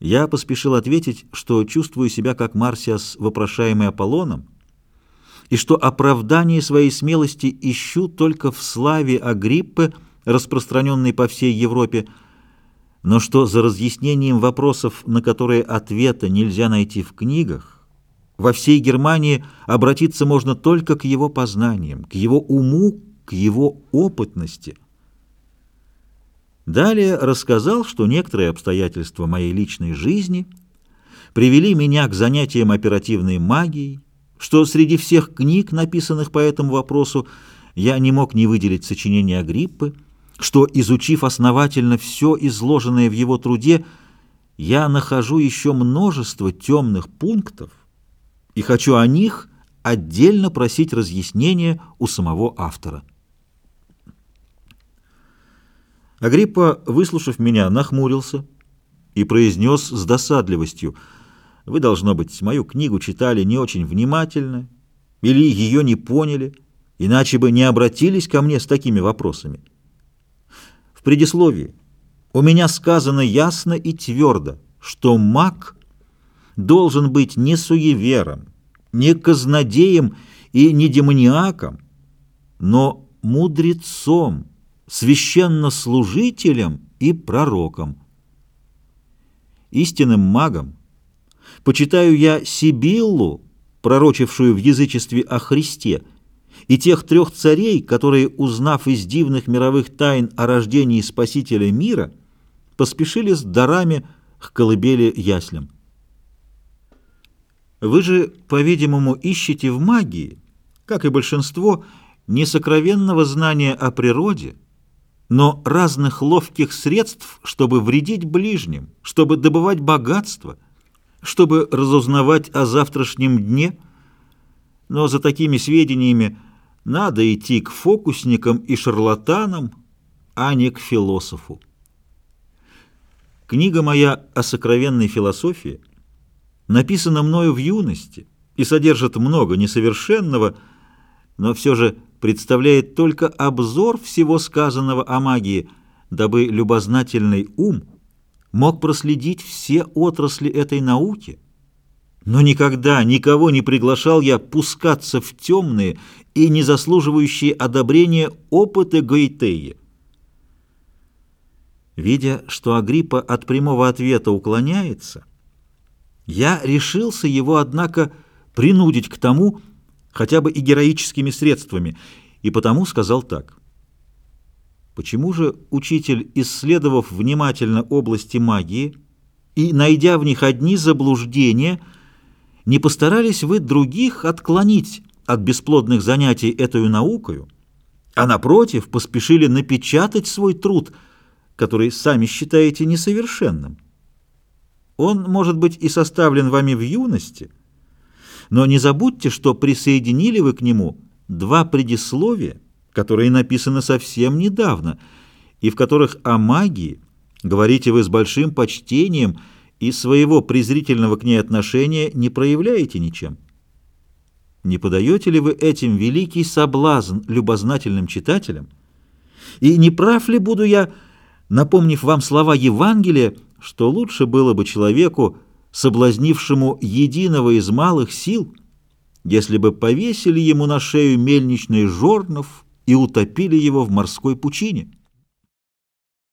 Я поспешил ответить, что чувствую себя как Марсиас, вопрошаемый Аполлоном, и что оправдание своей смелости ищу только в славе Агриппы, распространенной по всей Европе, но что за разъяснением вопросов, на которые ответа нельзя найти в книгах, во всей Германии обратиться можно только к его познаниям, к его уму, к его опытности – Далее рассказал, что некоторые обстоятельства моей личной жизни привели меня к занятиям оперативной магией, что среди всех книг, написанных по этому вопросу, я не мог не выделить сочинение Агриппы, что, изучив основательно все изложенное в его труде, я нахожу еще множество темных пунктов и хочу о них отдельно просить разъяснения у самого автора. Агриппа, выслушав меня, нахмурился и произнес с досадливостью, «Вы, должно быть, мою книгу читали не очень внимательно или ее не поняли, иначе бы не обратились ко мне с такими вопросами». В предисловии у меня сказано ясно и твердо, что маг должен быть не суевером, не казнодеем и не демониаком, но мудрецом, священнослужителем и пророком. Истинным магом почитаю я Сибиллу, пророчившую в язычестве о Христе, и тех трех царей, которые, узнав из дивных мировых тайн о рождении Спасителя мира, поспешили с дарами к колыбели яслям. Вы же, по-видимому, ищете в магии, как и большинство, несокровенного знания о природе, но разных ловких средств, чтобы вредить ближним, чтобы добывать богатство, чтобы разузнавать о завтрашнем дне. Но за такими сведениями надо идти к фокусникам и шарлатанам, а не к философу. Книга моя о сокровенной философии написана мною в юности и содержит много несовершенного, но все же представляет только обзор всего сказанного о магии, дабы любознательный ум мог проследить все отрасли этой науки. Но никогда никого не приглашал я пускаться в темные и не заслуживающие одобрения опыты Гаитеи. Видя, что Агриппа от прямого ответа уклоняется, я решился его, однако, принудить к тому, хотя бы и героическими средствами, и потому сказал так. Почему же учитель, исследовав внимательно области магии и найдя в них одни заблуждения, не постарались вы других отклонить от бесплодных занятий этой наукою, а напротив поспешили напечатать свой труд, который сами считаете несовершенным? Он, может быть, и составлен вами в юности – но не забудьте, что присоединили вы к нему два предисловия, которые написаны совсем недавно, и в которых о магии говорите вы с большим почтением и своего презрительного к ней отношения не проявляете ничем. Не подаете ли вы этим великий соблазн любознательным читателям? И не прав ли буду я, напомнив вам слова Евангелия, что лучше было бы человеку, соблазнившему единого из малых сил, если бы повесили ему на шею мельничный жорнов и утопили его в морской пучине.